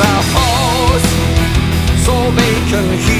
our foes so they can hear.